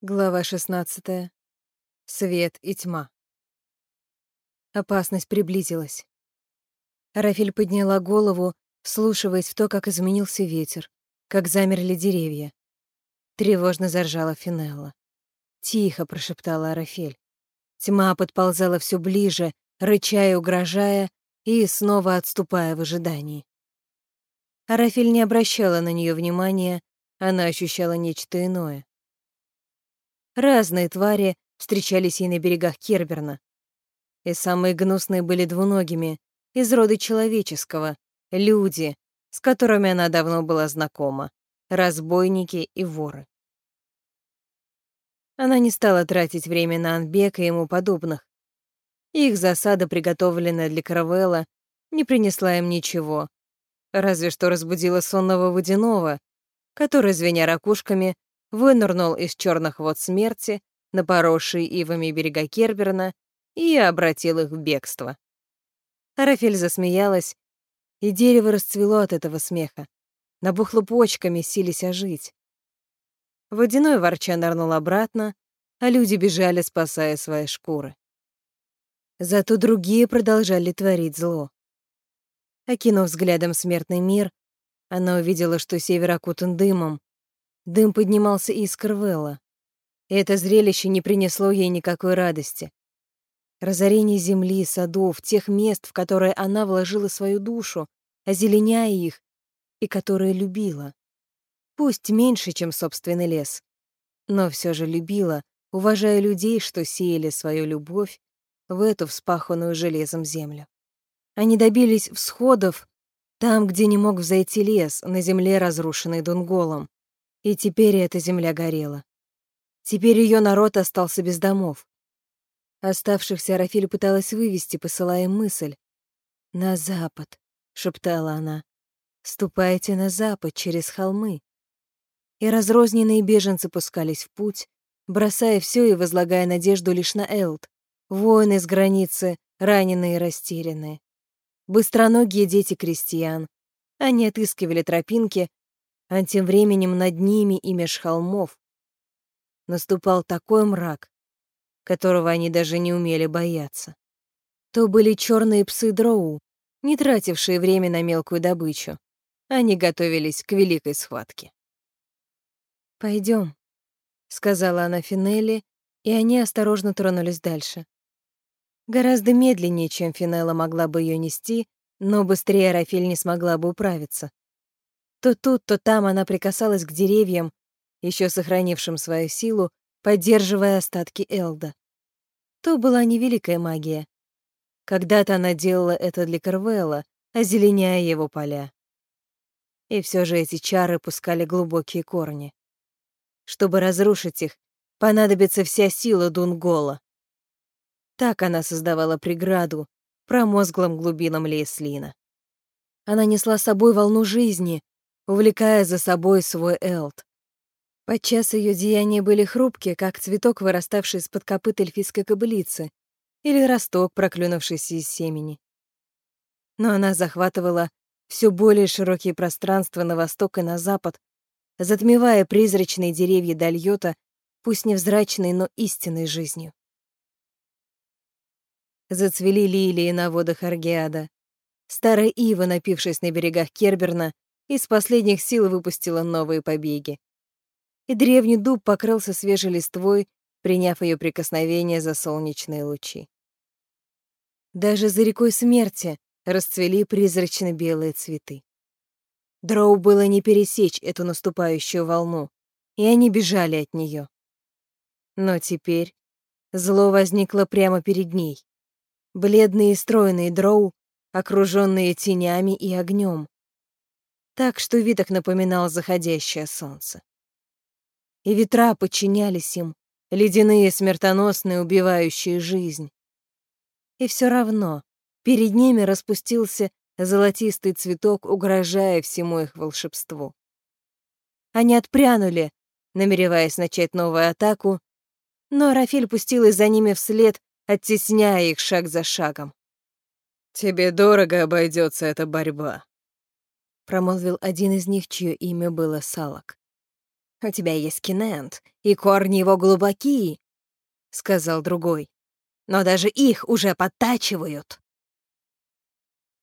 Глава 16. Свет и тьма. Опасность приблизилась. Рафиль подняла голову, вслушиваясь в то, как изменился ветер, как замерли деревья. Тревожно заржала Финелла. «Тихо», — прошептала Арафель. Тьма подползала все ближе, рыча и угрожая, и снова отступая в ожидании. Арафель не обращала на нее внимания, она ощущала нечто иное. Разные твари встречались ей на берегах Керберна. И самые гнусные были двуногими, из рода человеческого, люди, с которыми она давно была знакома, разбойники и воры. Она не стала тратить время на Анбека и ему подобных. Их засада, приготовленная для Каравелла, не принесла им ничего, разве что разбудила сонного водяного, который, звеня ракушками, вынырнул из черных вод смерти на поросшие ивами берега Керберна и обратил их в бегство. Рафель засмеялась, и дерево расцвело от этого смеха. Набухло почками, сились ожить. Водяной ворча нырнул обратно, а люди бежали, спасая свои шкуры. Зато другие продолжали творить зло. Окинув взглядом смертный мир, она увидела, что север окутан дымом, Дым поднимался из Крвелла. Это зрелище не принесло ей никакой радости. Разорение земли, садов, тех мест, в которые она вложила свою душу, озеленяя их, и которые любила. Пусть меньше, чем собственный лес, но все же любила, уважая людей, что сеяли свою любовь в эту вспаханную железом землю. Они добились всходов там, где не мог взойти лес, на земле, разрушенной Дунголом. И теперь эта земля горела. Теперь ее народ остался без домов. Оставшихся Рафиль пыталась вывести, посылая мысль. «На запад», — шептала она. «Ступайте на запад через холмы». И разрозненные беженцы пускались в путь, бросая все и возлагая надежду лишь на Элд. Воины с границы, раненые и растерянные. Быстроногие дети крестьян. Они отыскивали тропинки, а тем временем над ними и меж холмов наступал такой мрак, которого они даже не умели бояться. То были черные псы Дроу, не тратившие время на мелкую добычу. Они готовились к великой схватке. Пойдем, сказала она Финелли, и они осторожно тронулись дальше. Гораздо медленнее, чем Финелла могла бы ее нести, но быстрее Рафиль не смогла бы управиться. То тут, то там она прикасалась к деревьям, еще сохранившим свою силу, поддерживая остатки Элда. То была невеликая магия. Когда-то она делала это для Карвелла, озеленяя его поля. И все же эти чары пускали глубокие корни. Чтобы разрушить их, понадобится вся сила Дунгола. Так она создавала преграду промозглым глубинам Лейслина. Она несла с собой волну жизни, увлекая за собой свой Элт. Подчас ее деяния были хрупкие, как цветок, выраставший из-под копыт эльфийской кобылицы, или росток, проклюнувшийся из семени. Но она захватывала все более широкие пространства на восток и на запад, затмевая призрачные деревья Дальота, пусть невзрачной, но истинной жизнью. Зацвели лилии на водах Аргиада. Старая ива, напившись на берегах Керберна, из последних сил выпустила новые побеги. И древний дуб покрылся свежей листвой, приняв ее прикосновение за солнечные лучи. Даже за рекой смерти расцвели призрачно-белые цветы. Дроу было не пересечь эту наступающую волну, и они бежали от нее. Но теперь зло возникло прямо перед ней. Бледные и стройные дроу, окруженные тенями и огнем, так что Виток напоминал заходящее солнце. И ветра подчинялись им, ледяные, смертоносные, убивающие жизнь. И все равно перед ними распустился золотистый цветок, угрожая всему их волшебству. Они отпрянули, намереваясь начать новую атаку, но Рафиль пустилась за ними вслед, оттесняя их шаг за шагом. «Тебе дорого обойдется эта борьба», промолвил один из них, чье имя было Салак. «У тебя есть кинент, и корни его глубокие», — сказал другой. «Но даже их уже подтачивают».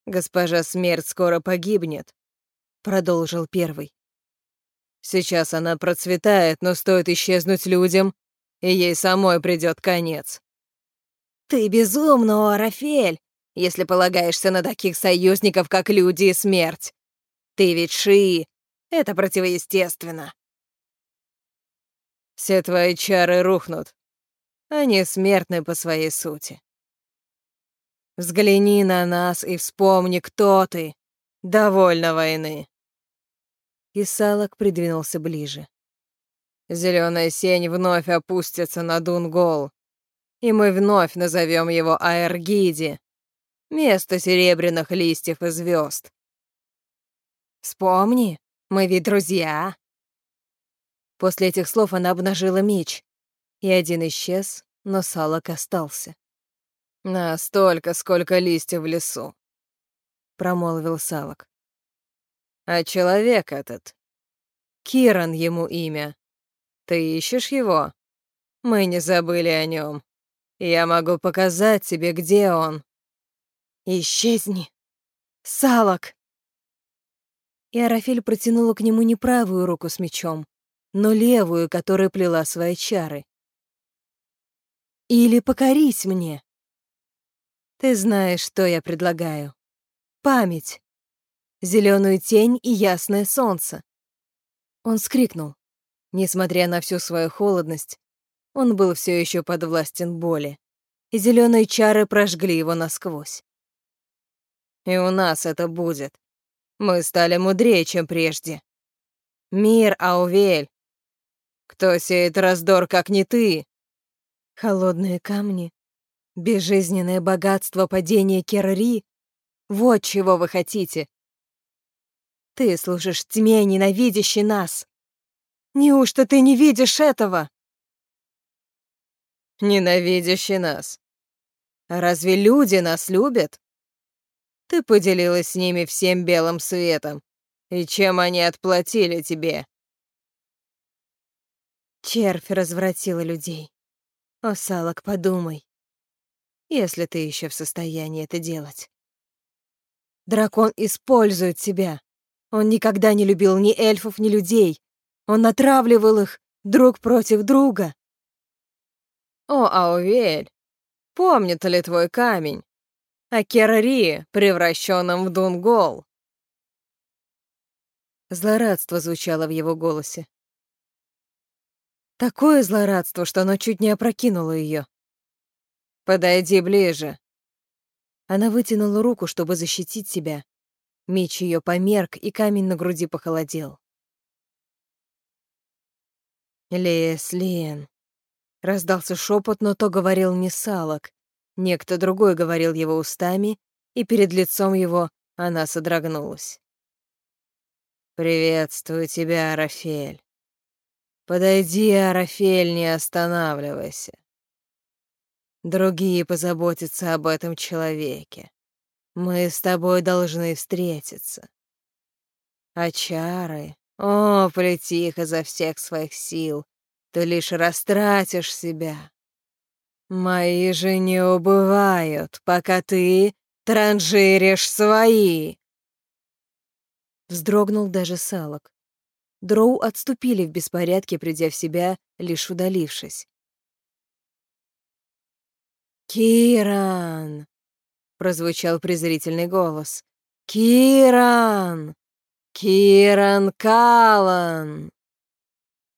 «Госпожа Смерть скоро погибнет», — продолжил первый. «Сейчас она процветает, но стоит исчезнуть людям, и ей самой придет конец». «Ты безумно, Рафель, если полагаешься на таких союзников, как люди и смерть. Ты ведь Ши, это противоестественно». Все твои чары рухнут. Они смертны по своей сути. Взгляни на нас и вспомни, кто ты. Довольно войны. И Салок придвинулся ближе. Зеленая сень вновь опустится на Дунгол, и мы вновь назовем его Аэргиди, место серебряных листьев и звезд. Вспомни, мы ведь друзья. После этих слов она обнажила меч, и один исчез, но Салок остался. «Настолько, сколько листьев в лесу», — промолвил Салок. «А человек этот? Киран ему имя. Ты ищешь его? Мы не забыли о нем. Я могу показать тебе, где он». «Исчезни! Салок!» И Арафель протянула к нему не правую руку с мечом, но левую, которая плела свои чары. Или покорись мне. Ты знаешь, что я предлагаю. Память, зеленую тень и ясное солнце. Он скрикнул. Несмотря на всю свою холодность, он был все еще подвластен боли, и зеленые чары прожгли его насквозь. И у нас это будет. Мы стали мудрее, чем прежде. Мир, Аувель, кто сеет раздор, как не ты? Холодные камни, безжизненное богатство падения Керри — вот чего вы хотите. Ты служишь тьме, ненавидящей нас. Неужто ты не видишь этого? Ненавидящий нас. разве люди нас любят? Ты поделилась с ними всем белым светом. И чем они отплатили тебе? Червь развратила людей. О, Салок, подумай, если ты еще в состоянии это делать. Дракон использует тебя. Он никогда не любил ни эльфов, ни людей. Он натравливал их друг против друга. О, Аувель, помнит ли твой камень? О Керари, превращенном в Дунгол. Злорадство звучало в его голосе. Такое злорадство, что оно чуть не опрокинуло ее. «Подойди ближе». Она вытянула руку, чтобы защитить себя. Меч ее померк, и камень на груди похолодел. «Леслин», — раздался шепот, но то говорил не Салок. Некто другой говорил его устами, и перед лицом его она содрогнулась. «Приветствую тебя, Рафель. Подойди, Арафель, не останавливайся. Другие позаботятся об этом человеке. Мы с тобой должны встретиться. А чары... О, плети их изо всех своих сил. Ты лишь растратишь себя. Мои же не убывают, пока ты транжиришь свои. Вздрогнул даже Салок. Дроу отступили в беспорядке, придя в себя, лишь удалившись. «Киран!» — прозвучал презрительный голос. «Киран! Киран Калан!»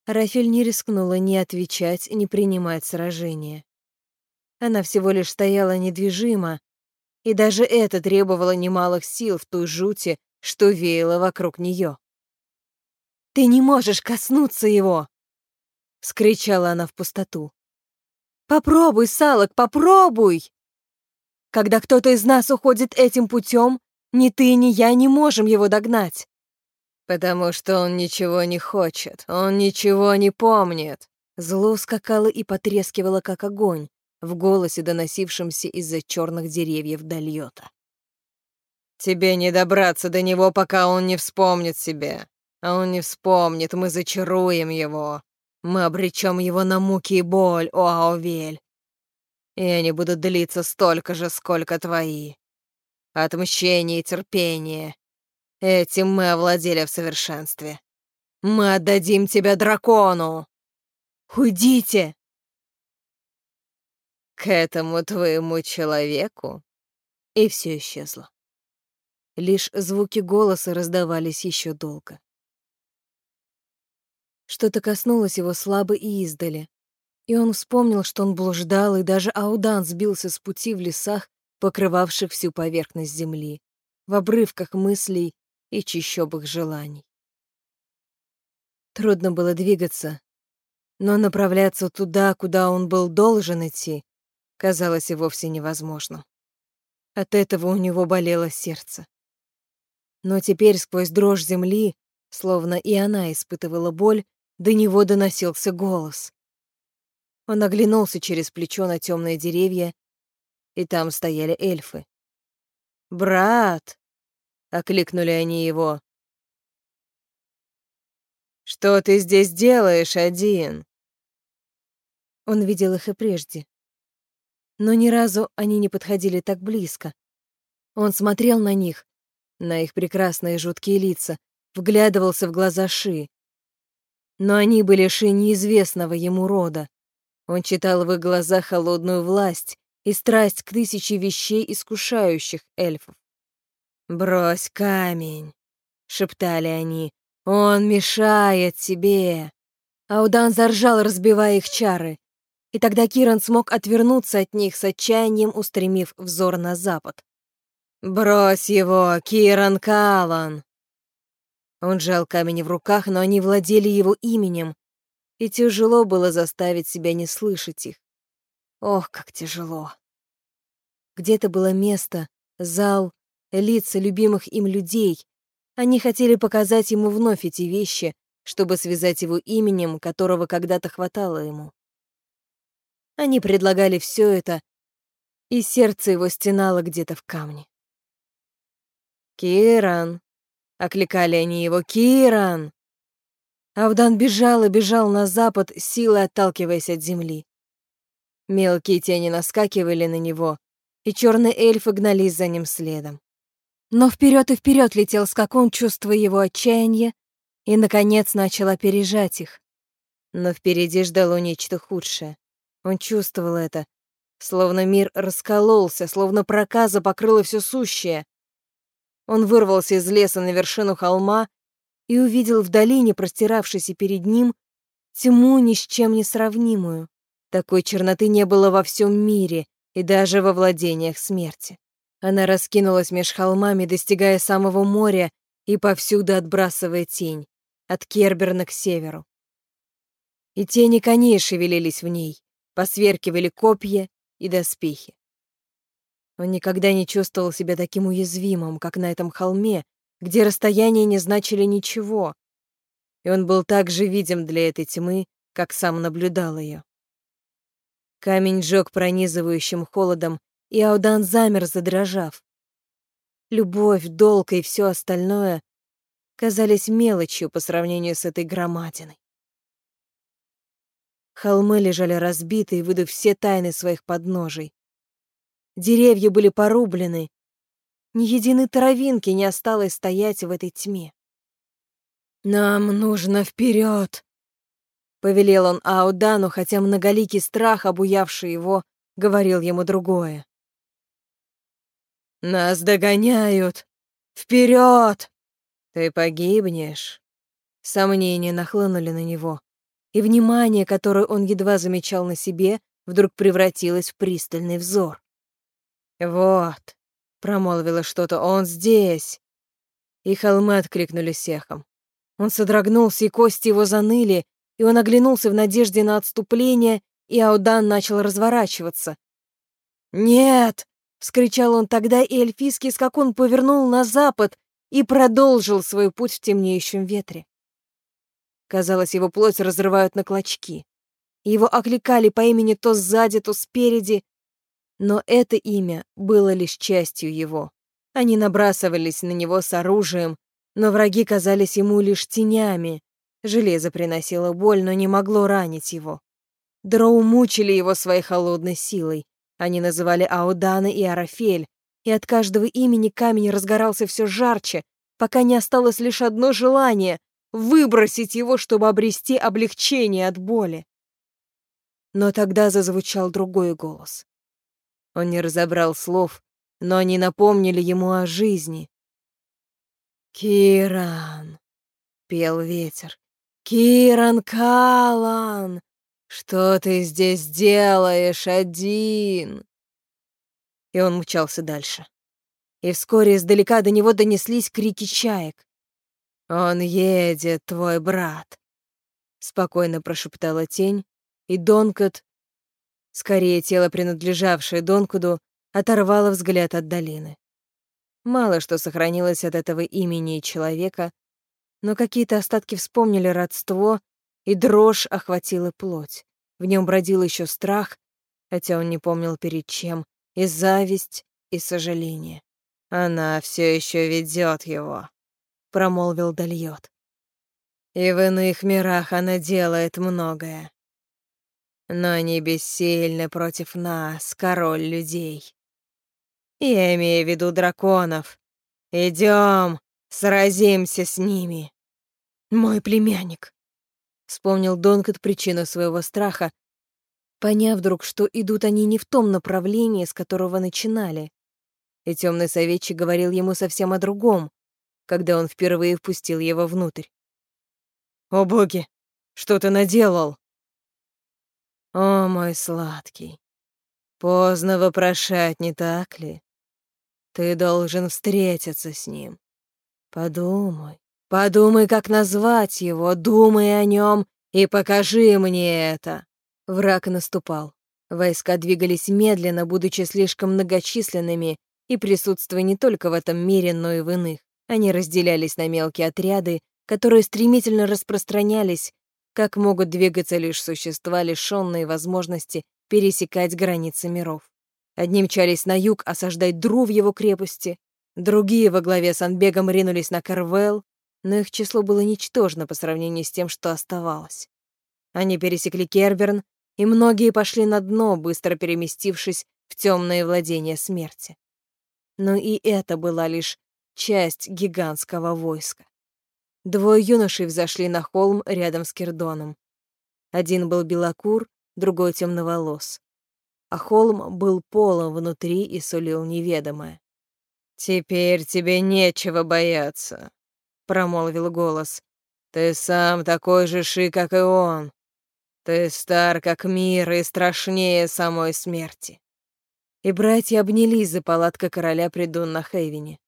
Рафель не рискнула ни отвечать, ни принимать сражение. Она всего лишь стояла недвижимо, и даже это требовало немалых сил в той жути, что веяло вокруг нее. «Ты не можешь коснуться его!» — скричала она в пустоту. «Попробуй, Салок, попробуй!» Когда кто-то из нас уходит этим путем, ни ты, ни я не можем его догнать. Потому что он ничего не хочет, он ничего не помнит. Зло скакало и потрескивало, как огонь, в голосе, доносившемся из-за черных деревьев Дальота. «Тебе не добраться до него, пока он не вспомнит себя. А он не вспомнит, мы зачаруем его. Мы обречем его на муки и боль, о Аувель. И они будут длиться столько же, сколько твои. Отмщение и терпение. Этим мы овладели в совершенстве. Мы отдадим тебя дракону. Уйдите! К этому твоему человеку. И все исчезло. Лишь звуки голоса раздавались еще долго. Что-то коснулось его слабо и издали. И он вспомнил, что он блуждал, и даже Аудан сбился с пути в лесах, покрывавших всю поверхность земли, в обрывках мыслей и чищобых желаний. Трудно было двигаться, но направляться туда, куда он был должен идти, казалось и вовсе невозможным. От этого у него болело сердце. Но теперь сквозь дрожь земли, словно и она испытывала боль, до него доносился голос. Он оглянулся через плечо на темные деревья, и там стояли эльфы. «Брат!» — окликнули они его. «Что ты здесь делаешь один?» Он видел их и прежде. Но ни разу они не подходили так близко. Он смотрел на них, на их прекрасные жуткие лица, вглядывался в глаза Ши. Но они были Ши неизвестного ему рода. Он читал в их глазах холодную власть и страсть к тысяче вещей, искушающих эльфов. «Брось камень», — шептали они, — «он мешает тебе». Аудан заржал, разбивая их чары, и тогда Киран смог отвернуться от них с отчаянием, устремив взор на запад. «Брось его, Киран Калан!» Он сжал камень в руках, но они владели его именем, и тяжело было заставить себя не слышать их. Ох, как тяжело. Где-то было место, зал, лица любимых им людей. Они хотели показать ему вновь эти вещи, чтобы связать его именем, которого когда-то хватало ему. Они предлагали все это, и сердце его стенало где-то в камне. «Киран!» — окликали они его. «Киран!» Авдан бежал и бежал на запад, силой отталкиваясь от земли. Мелкие тени наскакивали на него, и черные эльфы гнались за ним следом. Но вперед и вперед летел скакун, чувствуя его отчаяние, и, наконец, начал опережать их. Но впереди ждало нечто худшее. Он чувствовал это, словно мир раскололся, словно проказа покрыла все сущее. Он вырвался из леса на вершину холма и увидел в долине, простиравшейся перед ним, тьму ни с чем не сравнимую. Такой черноты не было во всем мире и даже во владениях смерти. Она раскинулась меж холмами, достигая самого моря и повсюду отбрасывая тень, от Керберна к северу. И тени коней шевелились в ней, посверкивали копья и доспехи. Он никогда не чувствовал себя таким уязвимым, как на этом холме, где расстояния не значили ничего, и он был так же видим для этой тьмы, как сам наблюдал ее. Камень жёг пронизывающим холодом, и Аудан замер, задрожав. Любовь, долг и все остальное казались мелочью по сравнению с этой громадиной. Холмы лежали разбитые, выдав все тайны своих подножий. Деревья были порублены, ни единой травинки не осталось стоять в этой тьме. «Нам нужно вперед!» — повелел он Аудану, хотя многоликий страх, обуявший его, говорил ему другое. «Нас догоняют! Вперед! Ты погибнешь!» Сомнения нахлынули на него, и внимание, которое он едва замечал на себе, вдруг превратилось в пристальный взор. «Вот, Промолвила что-то. «Он здесь!» И холмы откликнулись эхом. Он содрогнулся, и кости его заныли, и он оглянулся в надежде на отступление, и Аудан начал разворачиваться. «Нет!» — вскричал он тогда, и эльфийский скакун повернул на запад и продолжил свой путь в темнеющем ветре. Казалось, его плоть разрывают на клочки. Его окликали по имени то сзади, то спереди, но это имя было лишь частью его. Они набрасывались на него с оружием, Но враги казались ему лишь тенями. Железо приносило боль, но не могло ранить его. Дроу мучили его своей холодной силой. Они называли Аудана и Арафель, и от каждого имени камень разгорался все жарче, пока не осталось лишь одно желание — выбросить его, чтобы обрести облегчение от боли. Но тогда зазвучал другой голос. Он не разобрал слов, но они напомнили ему о жизни. «Киран!» — пел ветер. «Киран Калан! Что ты здесь делаешь один?» И он мчался дальше. И вскоре издалека до него донеслись крики чаек. «Он едет, твой брат!» Спокойно прошептала тень, и Донкот, скорее тело, принадлежавшее Донкуду, оторвало взгляд от долины. Мало что сохранилось от этого имени человека, но какие-то остатки вспомнили родство, и дрожь охватила плоть. В нем бродил еще страх, хотя он не помнил перед чем, и зависть, и сожаление. «Она все еще ведет его», — промолвил Дальот. «И в иных мирах она делает многое. Но они бессильны против нас, король людей. Я имею в виду драконов. Идем, сразимся с ними. Мой племянник. Вспомнил Донкот причину своего страха, поняв вдруг, что идут они не в том направлении, с которого начинали. И темный советчик говорил ему совсем о другом, когда он впервые впустил его внутрь. «О боги, что ты наделал?» «О, мой сладкий, поздно вопрошать, не так ли? Ты должен встретиться с ним. Подумай, подумай, как назвать его, думай о нем и покажи мне это. Враг наступал. Войска двигались медленно, будучи слишком многочисленными, и присутствуя не только в этом мире, но и в иных. Они разделялись на мелкие отряды, которые стремительно распространялись, как могут двигаться лишь существа, лишённые возможности пересекать границы миров. Одни мчались на юг осаждать Дру в его крепости, другие во главе с Анбегом ринулись на Карвел, но их число было ничтожно по сравнению с тем, что оставалось. Они пересекли Керберн, и многие пошли на дно, быстро переместившись в темные владения смерти. Но и это была лишь часть гигантского войска. Двое юношей взошли на холм рядом с Кирдоном. Один был белокур, другой темноволос а холм был полон внутри и сулил неведомое. «Теперь тебе нечего бояться», — промолвил голос. «Ты сам такой же ши, как и он. Ты стар, как мир, и страшнее самой смерти». И братья обнялись за палаткой короля при Дунна Хейвене.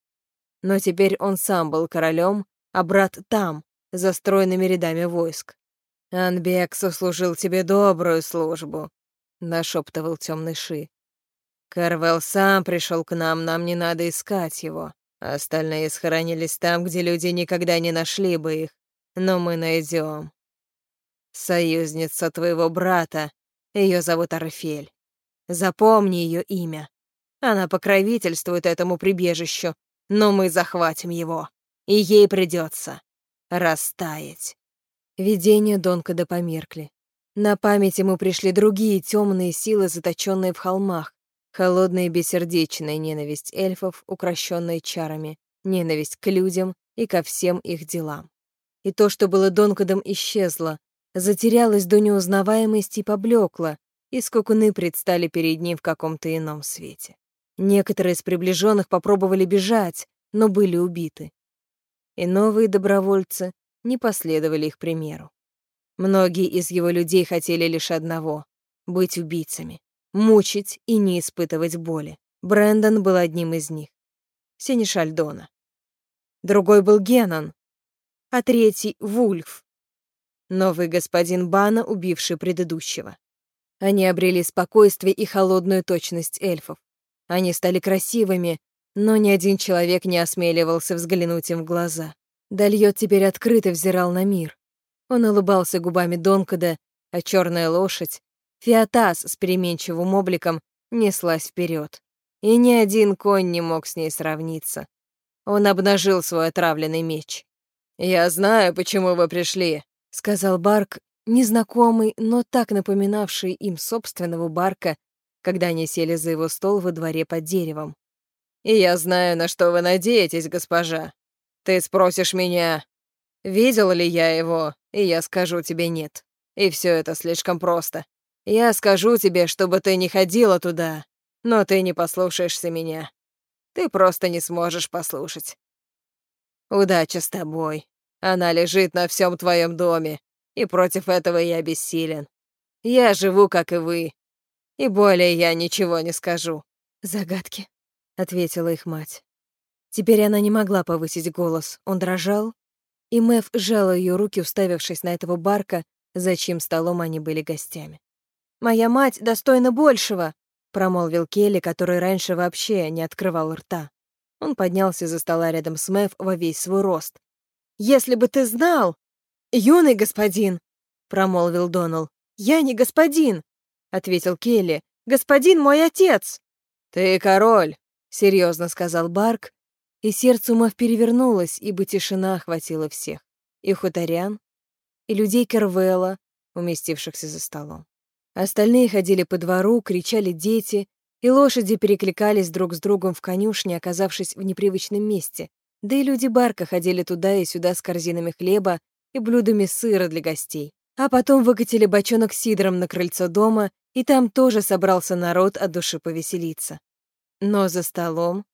Но теперь он сам был королем, а брат там, за стройными рядами войск. Анбек сослужил тебе добрую службу, нашептывал темный Ши. Карвел сам пришел к нам, нам не надо искать его. Остальные схоронились там, где люди никогда не нашли бы их. Но мы найдем. Союзница твоего брата, ее зовут Арфель. Запомни ее имя. Она покровительствует этому прибежищу, но мы захватим его, и ей придется растаять. Видения Донкада померкли. На память ему пришли другие темные силы, заточенные в холмах, холодная и бессердечная ненависть эльфов, укращенная чарами, ненависть к людям и ко всем их делам. И то, что было Донкадом, исчезло, затерялось до неузнаваемости и поблекло, и скакуны предстали перед ним в каком-то ином свете. Некоторые из приближенных попробовали бежать, но были убиты. И новые добровольцы не последовали их примеру. Многие из его людей хотели лишь одного — быть убийцами, мучить и не испытывать боли. Брэндон был одним из них. Синишаль Дона. Другой был Геннон, а третий — Вульф, новый господин Бана, убивший предыдущего. Они обрели спокойствие и холодную точность эльфов. Они стали красивыми, но ни один человек не осмеливался взглянуть им в глаза. Дальет теперь открыто взирал на мир. Он улыбался губами Донкада, а черная лошадь, Фиатас с переменчивым обликом, неслась вперед. И ни один конь не мог с ней сравниться. Он обнажил свой отравленный меч. «Я знаю, почему вы пришли», — сказал Барк, незнакомый, но так напоминавший им собственного Барка, когда они сели за его стол во дворе под деревом. «И я знаю, на что вы надеетесь, госпожа. Ты спросишь меня, видел ли я его, и я скажу тебе нет. И все это слишком просто. Я скажу тебе, чтобы ты не ходила туда, но ты не послушаешься меня. Ты просто не сможешь послушать. Удача с тобой. Она лежит на всем твоем доме, и против этого я бессилен. Я живу, как и вы, и более я ничего не скажу». «Загадки», — ответила их мать. Теперь она не могла повысить голос, он дрожал, и Мэв сжала ее руки, уставившись на этого барка, за чьим столом они были гостями. «Моя мать достойна большего», — промолвил Келли, который раньше вообще не открывал рта. Он поднялся за стола рядом с Мэв во весь свой рост. «Если бы ты знал, юный господин!» — промолвил Донал. «Я не господин!» — ответил Келли. «Господин мой отец!» «Ты король!» — серьезно сказал Барк, и сердце Мэв перевернулось, ибо тишина охватила всех. И хуторян, и людей Кервелла, уместившихся за столом. Остальные ходили по двору, кричали дети, и лошади перекликались друг с другом в конюшне, оказавшись в непривычном месте, да и люди Барка ходили туда и сюда с корзинами хлеба и блюдами сыра для гостей. А потом выкатили бочонок сидром на крыльцо дома, и там тоже собрался народ от души повеселиться. Но за столом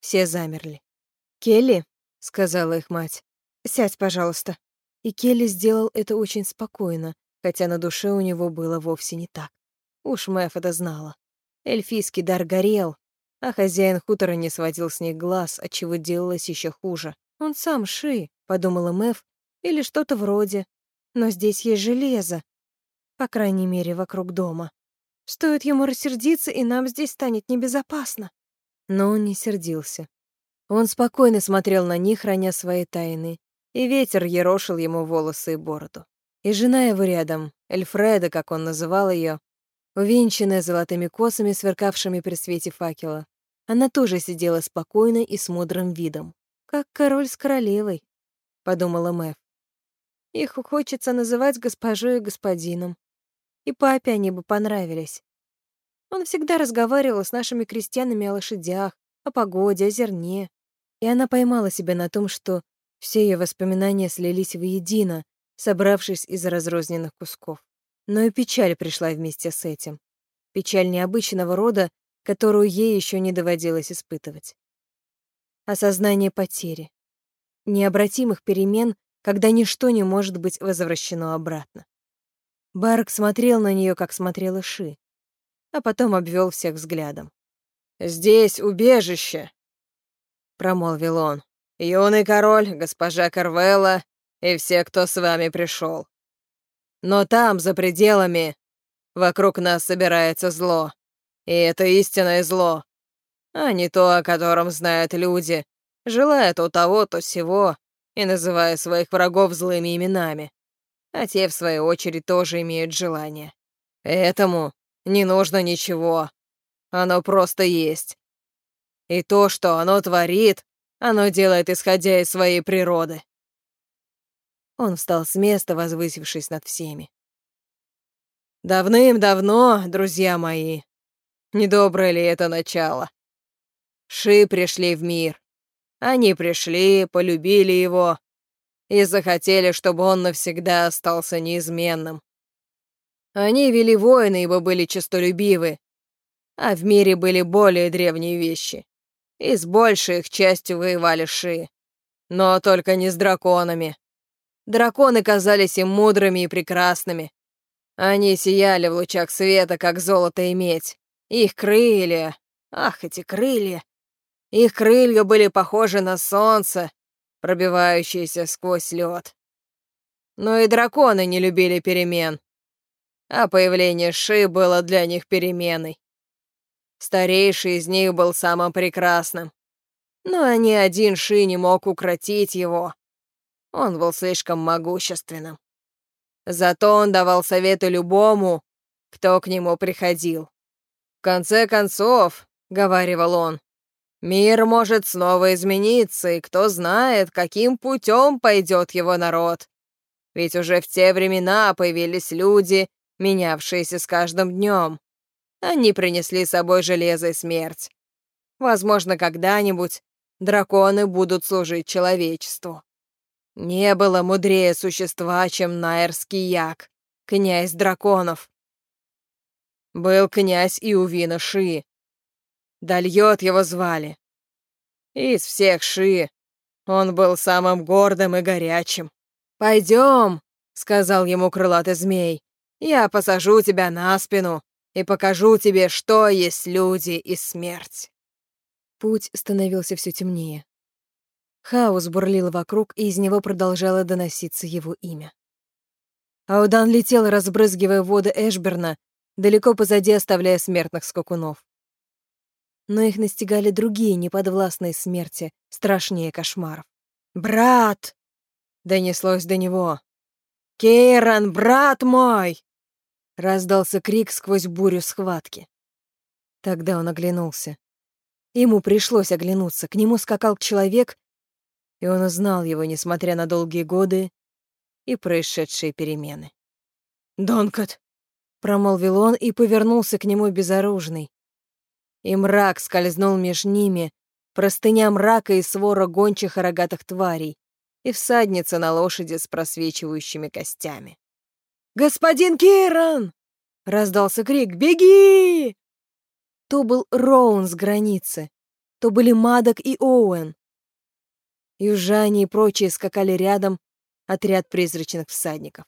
все замерли. «Келли», — сказала их мать, — «сядь, пожалуйста». И Келли сделал это очень спокойно, хотя на душе у него было вовсе не так. Уж Мэф это знала. Эльфийский дар горел, а хозяин хутора не сводил с них глаз, отчего делалось еще хуже. «Он сам Ши», — подумала Мэв, — «или что-то вроде. Но здесь есть железо. По крайней мере, вокруг дома. Стоит ему рассердиться, и нам здесь станет небезопасно». Но он не сердился. Он спокойно смотрел на них, храня свои тайны, и ветер ерошил ему волосы и бороду. И жена его рядом, Эльфреда, как он называл ее, увенчанная золотыми косами, сверкавшими при свете факела, она тоже сидела спокойно и с мудрым видом. «Как король с королевой», — подумала Мэв. «Их хочется называть госпожой и господином. И папе они бы понравились. Он всегда разговаривал с нашими крестьянами о лошадях, о погоде, о зерне. И она поймала себя на том, что все ее воспоминания слились воедино, собравшись из разрозненных кусков. Но и печаль пришла вместе с этим. Печаль необычного рода, которую ей еще не доводилось испытывать. Осознание потери. Необратимых перемен, когда ничто не может быть возвращено обратно. Барк смотрел на нее, как смотрела Ши, а потом обвел всех взглядом. «Здесь убежище», — промолвил он. «Юный король, госпожа Карвелла и все, кто с вами пришел. Но там, за пределами, вокруг нас собирается зло. И это истинное зло, а не то, о котором знают люди, желая то того, то сего, и называя своих врагов злыми именами. А те, в свою очередь, тоже имеют желание. Этому не нужно ничего. Оно просто есть. И то, что оно творит, оно делает, исходя из своей природы. Он встал с места, возвысившись над всеми. Давным-давно, друзья мои, недоброе ли это начало? Ши пришли в мир. Они пришли, полюбили его и захотели, чтобы он навсегда остался неизменным. Они вели войны, ибо были честолюбивы, а в мире были более древние вещи. И с большей их частью воевали Ши. Но только не с драконами. Драконы казались им мудрыми и прекрасными. Они сияли в лучах света, как золото и медь. Их крылья... Ах, эти крылья! Их крылья были похожи на солнце, пробивающееся сквозь лед. Но и драконы не любили перемен, а появление Ши было для них переменой. Старейший из них был самым прекрасным, но ни один Ши не мог укротить его. Он был слишком могущественным. Зато он давал советы любому, кто к нему приходил. «В конце концов», — говаривал он, Мир может снова измениться, и кто знает, каким путем пойдет его народ. Ведь уже в те времена появились люди, менявшиеся с каждым днем. Они принесли с собой железо и смерть. Возможно, когда-нибудь драконы будут служить человечеству. Не было мудрее существа, чем Найерский як, князь драконов. Был князь и у Дальет его звали. Из всех Ши он был самым гордым и горячим. «Пойдем», — сказал ему крылатый змей, — «я посажу тебя на спину и покажу тебе, что есть люди и смерть». Путь становился все темнее. Хаос бурлил вокруг, и из него продолжало доноситься его имя. Аудан летел, разбрызгивая воды Эшберна, далеко позади оставляя смертных скакунов. Но их настигали другие неподвластные смерти, страшнее кошмаров. «Брат!» — донеслось до него. «Кейрон, брат мой!» Раздался крик сквозь бурю схватки. Тогда он оглянулся. Ему пришлось оглянуться. К нему скакал человек, и он узнал его, несмотря на долгие годы и происшедшие перемены. «Донкот!» Промолвил он и повернулся к нему безоружный. И мрак скользнул меж ними, простыня мрака и свора гончих и рогатых тварей, и всадница на лошади с просвечивающими костями. «Господин Киран!» — раздался крик. «Беги!» То был Роун с границы, то были Мадок и Оуэн. Южане и прочие скакали рядом, отряд призрачных всадников.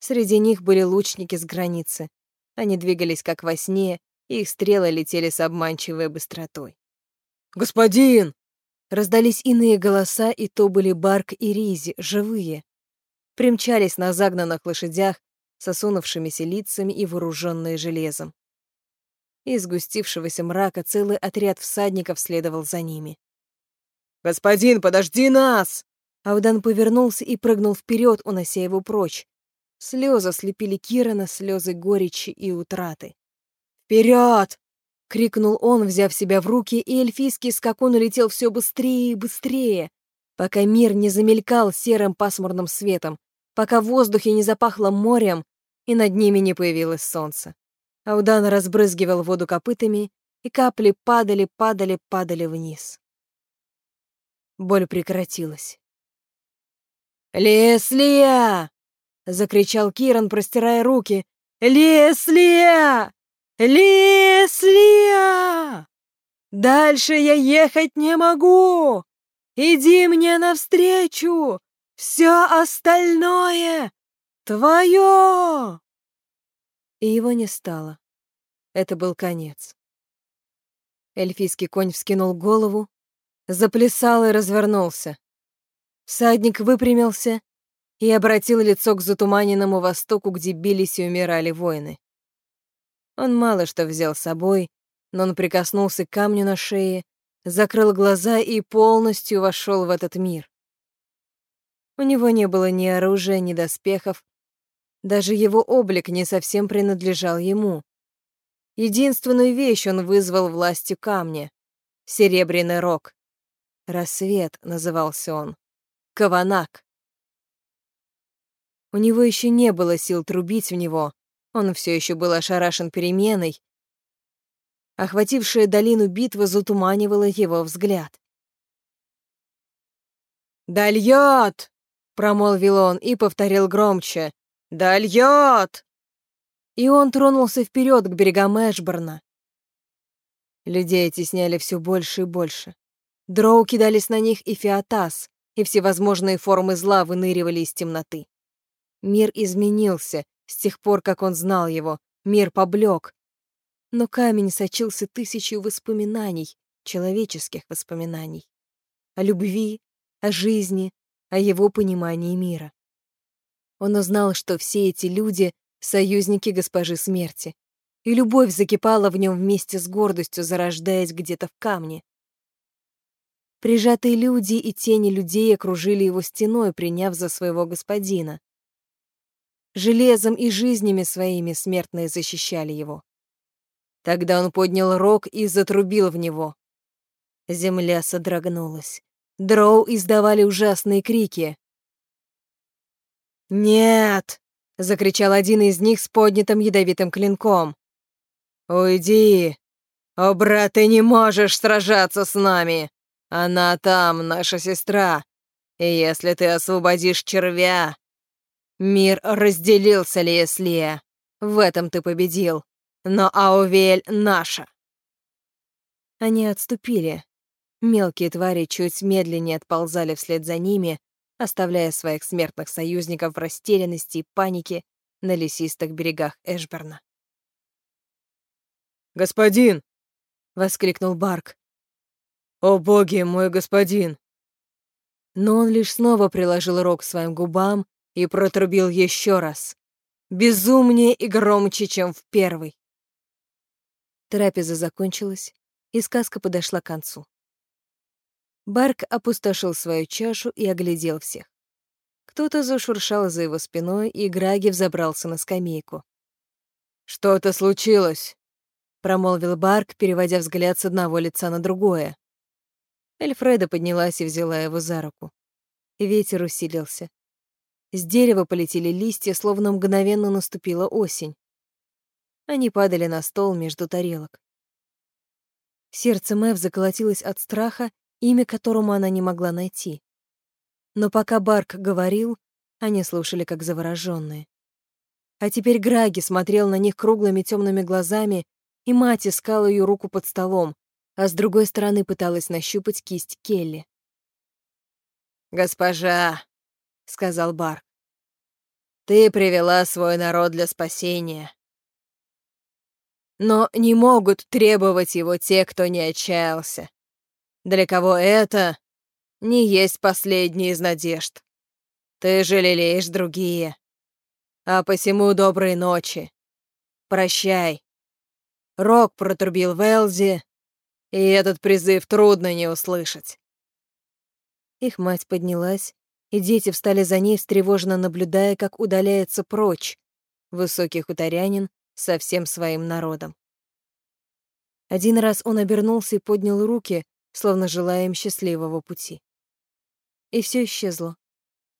Среди них были лучники с границы. Они двигались как во сне, их стрелы летели с обманчивой быстротой. «Господин!» Раздались иные голоса, и то были Барк и Ризи, живые. Примчались на загнанных лошадях, сосунувшимися лицами и вооруженные железом. Из густившегося мрака целый отряд всадников следовал за ними. «Господин, подожди нас!» Аудан повернулся и прыгнул вперед, унося его прочь. Слезы слепили Кирана, слезы горечи и утраты. «Вперед!» — крикнул он, взяв себя в руки, и эльфийский скакун улетел все быстрее и быстрее, пока мир не замелькал серым пасмурным светом, пока в воздухе не запахло морем и над ними не появилось солнце. Аудан разбрызгивал воду копытами, и капли падали, падали, падали вниз. Боль прекратилась. «Леслия!» закричал Киран, простирая руки. «Леслия! Леслия! Дальше я ехать не могу! Иди мне навстречу! Все остальное твое!» И его не стало. Это был конец. Эльфийский конь вскинул голову, заплясал и развернулся. Всадник выпрямился и обратил лицо к затуманенному востоку, где бились и умирали воины. Он мало что взял с собой, но он прикоснулся к камню на шее, закрыл глаза и полностью вошел в этот мир. У него не было ни оружия, ни доспехов, даже его облик не совсем принадлежал ему. Единственную вещь он вызвал властью камня — серебряный рог. Рассвет назывался он. Каванак. У него еще не было сил трубить в него, он все еще был ошарашен переменой. Охватившая долину битва затуманивала его взгляд. «Дальет!» — промолвил он и повторил громче. «Дальет!» И он тронулся вперед к берегам Эшборна. Людей тесняли все больше и больше. Дроу кидались на них и Фиатас, и всевозможные формы зла выныривали из темноты. Мир изменился с тех пор, как он знал его. Мир поблек. Но камень сочился тысячью воспоминаний, человеческих воспоминаний. О любви, о жизни, о его понимании мира. Он узнал, что все эти люди — союзники госпожи смерти, и любовь закипала в нем вместе с гордостью, зарождаясь где-то в камне. Прижатые люди и тени людей окружили его стеной, приняв за своего господина. Железом и жизнями своими смертные защищали его. Тогда он поднял рог и затрубил в него. Земля содрогнулась. Дроу издавали ужасные крики. «Нет!» — закричал один из них с поднятым ядовитым клинком. «Уйди! О, брат, ты не можешь сражаться с нами! Она там, наша сестра, и если ты освободишь червя...» Мир разделился, Леслия. В этом ты победил. Но Аувель наша. Они отступили. Мелкие твари чуть медленнее отползали вслед за ними, оставляя своих смертных союзников в растерянности и панике на лесистых берегах Эшберна. «Господин!» — воскликнул Барк. «О боги, мой господин!» Но он лишь снова приложил рог к своим губам и протрубил еще раз. Безумнее и громче, чем в первый. Трапеза закончилась, и сказка подошла к концу. Барк опустошил свою чашу и оглядел всех. Кто-то зашуршал за его спиной, и Граги взобрался на скамейку. «Что-то случилось?» — промолвил Барк, переводя взгляд с одного лица на другое. Эльфреда поднялась и взяла его за руку. Ветер усилился. С дерева полетели листья, словно мгновенно наступила осень. Они падали на стол между тарелок. Сердце Мэв заколотилось от страха, имя которому она не могла найти. Но пока Барк говорил, они слушали как завороженные. А теперь Граги смотрел на них круглыми темными глазами, и мать искала ее руку под столом, а с другой стороны пыталась нащупать кисть Келли. «Госпожа», — сказал Барк, — «ты привела свой народ для спасения. Но не могут требовать его те, кто не отчаялся. Для кого это не есть последний из надежд. Ты же лелеешь другие. А посему доброй ночи. Прощай. Рок протрубил Велзи, и этот призыв трудно не услышать. Их мать поднялась, и дети встали за ней, встревоженно наблюдая, как удаляется прочь высокий хуторянин со всем своим народом. Один раз он обернулся и поднял руки, словно желая им счастливого пути. И все исчезло.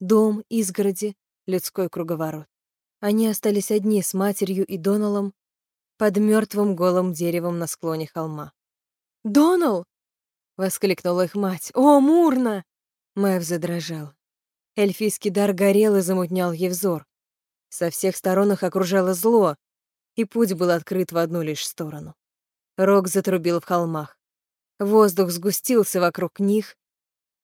Дом, изгороди, людской круговорот. Они остались одни с матерью и Доналом под мертвым голым деревом на склоне холма. «Донал!» — воскликнула их мать. «О, Мурна!» Мэв задрожал. Эльфийский дар горел и замутнял ей взор. Со всех сторон их окружало зло, и путь был открыт в одну лишь сторону. Рог затрубил в холмах. Воздух сгустился вокруг них,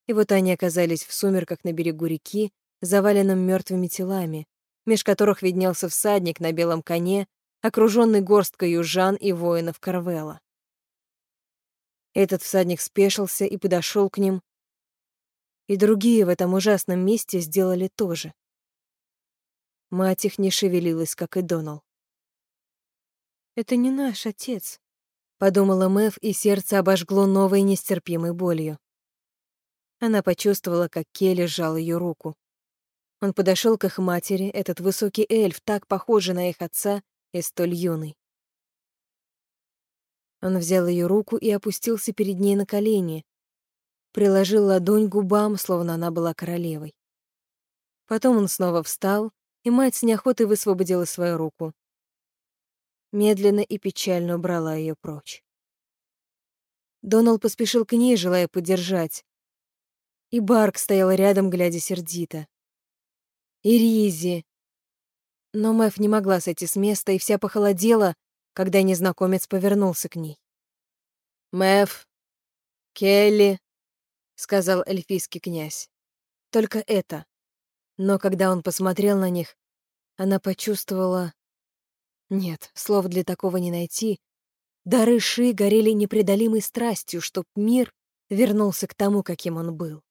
и вот они оказались в сумерках на берегу реки, заваленном мертвыми телами, меж которых виднелся всадник на белом коне, окруженный горсткой южан и воинов Карвела. Этот всадник спешился и подошел к ним, и другие в этом ужасном месте сделали то же. Мать их не шевелилась, как и Донал. «Это не наш отец», — подумала Мэв, и сердце обожгло новой нестерпимой болью. Она почувствовала, как Келли сжал ее руку. Он подошел к их матери, этот высокий эльф, так похожий на их отца и столь юный. Он взял ее руку и опустился перед ней на колени, приложил ладонь к губам, словно она была королевой. Потом он снова встал, и мать с неохотой высвободила свою руку. Медленно и печально убрала ее прочь. Донал поспешил к ней, желая поддержать. И Барк стоял рядом, глядя сердито. И Ризи. Но Мэв не могла сойти с места, и вся похолодела, когда незнакомец повернулся к ней. «Мэв, Келли», — сказал эльфийский князь. Только это. Но когда он посмотрел на них, она почувствовала... Нет, слов для такого не найти. Дары Ши горели непреодолимой страстью, чтоб мир вернулся к тому, каким он был.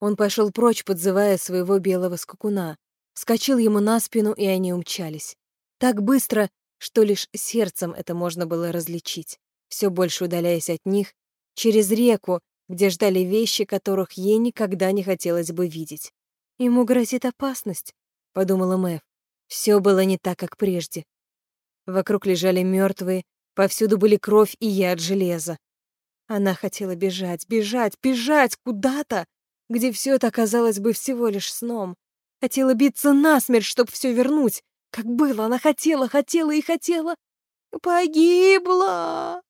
Он пошел прочь, подзывая своего белого скакуна, вскочил ему на спину, и они умчались. Так быстро, что лишь сердцем это можно было различить, все больше удаляясь от них, через реку, где ждали вещи, которых ей никогда не хотелось бы видеть. «Ему грозит опасность», — подумала Мэв. Все было не так, как прежде. Вокруг лежали мертвые, повсюду были кровь и яд железа. Она хотела бежать, бежать, бежать куда-то, где все это оказалось бы всего лишь сном. Хотела биться насмерть, чтобы все вернуть. Как было, она хотела, хотела и хотела. «Погибла!»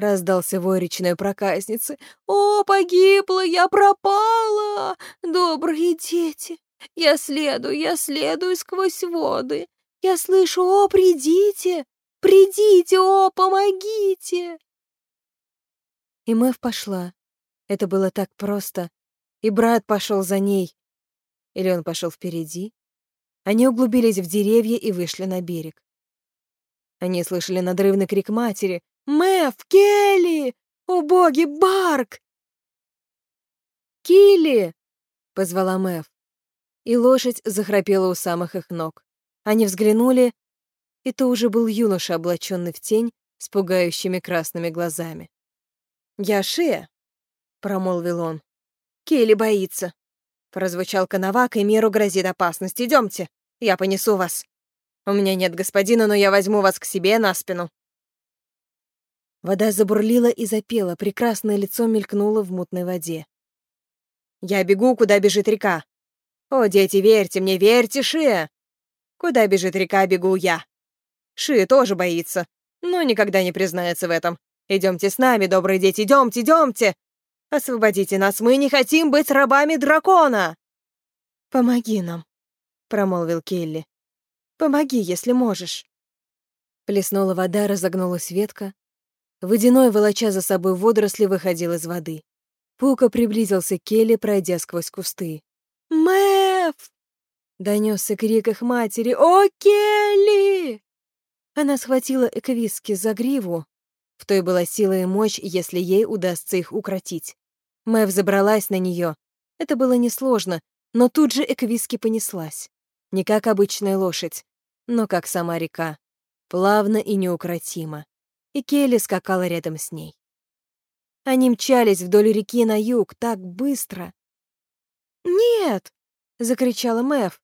Раздался вой речной проказницы. «О, погибла, я пропала! Добрые дети! Я следую, я следую сквозь воды. Я слышу, о, придите! Придите, о, помогите!» И Мэв пошла. Это было так просто. И брат пошел за ней. Или он пошел впереди? Они углубились в деревья и вышли на берег. Они слышали надрывный крик матери. «Мэв! Келли! О боги, Барк!» «Килли!» — позвала Мэв. И лошадь захрапела у самых их ног. Они взглянули, и то уже был юноша, облаченный в тень, с пугающими красными глазами. «Я Шея», — промолвил он. «Келли боится», — прозвучал коновак, и миру грозит опасность. Идемте, я понесу вас. У меня нет господина, но я возьму вас к себе на спину». Вода забурлила и запела, прекрасное лицо мелькнуло в мутной воде. «Я бегу, куда бежит река. О, дети, верьте мне, верьте, Шия! Куда бежит река, бегу я. Шия тоже боится, но никогда не признается в этом. Идемте с нами, добрые дети, идемте, идемте! Освободите нас, мы не хотим быть рабами дракона!» «Помоги нам», — промолвил Келли. «Помоги, если можешь». Плеснула вода, разогнулась ветка. Водяной, волоча за собой водоросли, выходил из воды. Пука приблизился к Келли, пройдя сквозь кусты. «Мэв!» — донесся крик их матери. «О, Келли!» Она схватила Эквиски за гриву. В той была сила и мощь, если ей удастся их укротить. Мэв забралась на нее. Это было несложно, но тут же Эквиски понеслась. Не как обычная лошадь, но как сама река. Плавно и неукротимо. И Келли скакала рядом с ней. Они мчались вдоль реки на юг так быстро. «Нет!» — закричала Мэв.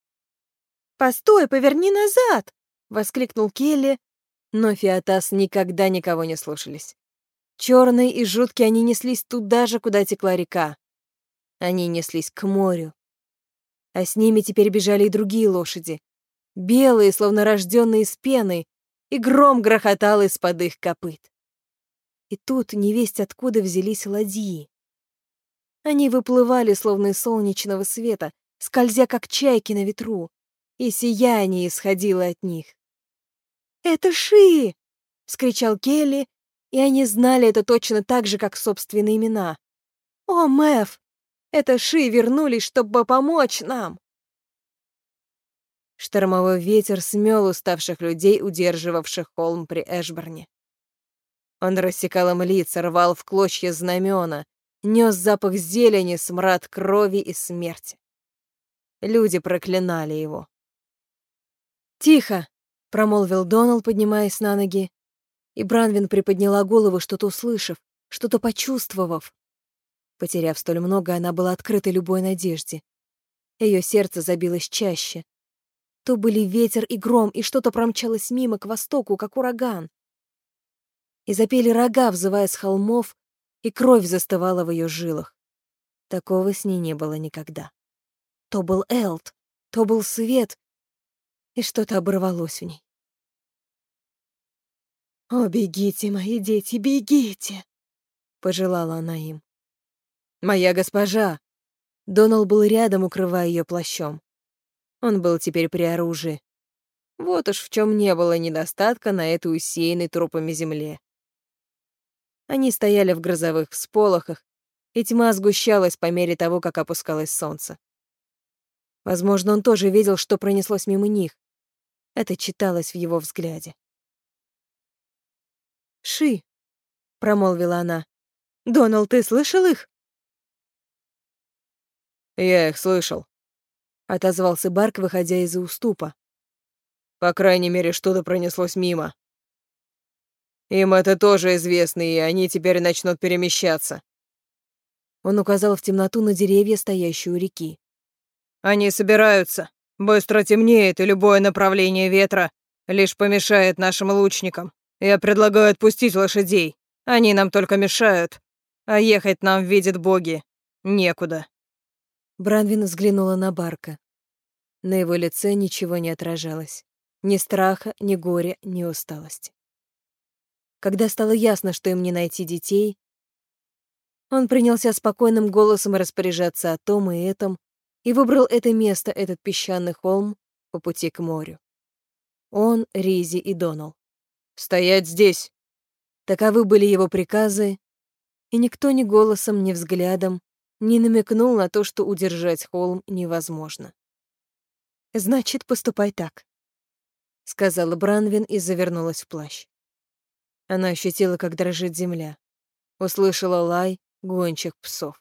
«Постой, поверни назад!» — воскликнул Келли, но Фиатас никогда никого не слушались. Черные и жуткие они неслись туда же, куда текла река. Они неслись к морю. А с ними теперь бежали и другие лошади. Белые, словно рожденные из пены, и гром грохотал из-под их копыт. И тут невесть откуда взялись ладьи. Они выплывали, словно из солнечного света, скользя, как чайки на ветру, и сияние исходило от них. «Это Ши!» — вскричал Келли, и они знали это точно так же, как собственные имена. «О, Мэв! Это Ши вернулись, чтобы помочь нам!» Штормовой ветер смел уставших людей, удерживавших холм при Эшборне. Он рассекал им лица, рвал в клочья знамена, нес запах зелени, смрад крови и смерти. Люди проклинали его. «Тихо!» — промолвил Донал, поднимаясь на ноги. И Бранвин приподняла голову, что-то услышав, что-то почувствовав. Потеряв столь много, она была открыта любой надежде. Ее сердце забилось чаще. То были ветер и гром, и что-то промчалось мимо к востоку, как ураган. И запели рога, взывая с холмов, и кровь застывала в ее жилах. Такого с ней не было никогда. То был Элт, то был свет, и что-то оборвалось в ней. «О, бегите, мои дети, бегите!» — пожелала она им. «Моя госпожа!» Донал был рядом, укрывая ее плащом. Он был теперь при оружии. Вот уж в чем не было недостатка на этой усеянной трупами земле. Они стояли в грозовых всполохах, и тьма сгущалась по мере того, как опускалось солнце. Возможно, он тоже видел, что пронеслось мимо них, это читалось в его взгляде. «Ши», — промолвила она. «Донал, ты слышал их?» «Я их слышал», — отозвался Барк, выходя из-за уступа. «По крайней мере, что-то пронеслось мимо. Им это тоже известно, и они теперь начнут перемещаться». Он указал в темноту на деревья, стоящие у реки. «Они собираются. Быстро темнеет, и любое направление ветра лишь помешает нашим лучникам. Я предлагаю отпустить лошадей. Они нам только мешают. А ехать нам, видят боги, некуда. Бранвин взглянула на Барка. На его лице ничего не отражалось. Ни страха, ни горя, ни усталости. Когда стало ясно, что им не найти детей, он принялся спокойным голосом распоряжаться о том и этом и выбрал это место, этот песчаный холм, по пути к морю. Он, Ризи и Донал. «Стоять здесь!» Таковы были его приказы, и никто ни голосом, ни взглядом не намекнул на то, что удержать холм невозможно. «Значит, поступай так», — сказала Бранвин и завернулась в плащ. Она ощутила, как дрожит земля. Услышала лай гончих псов.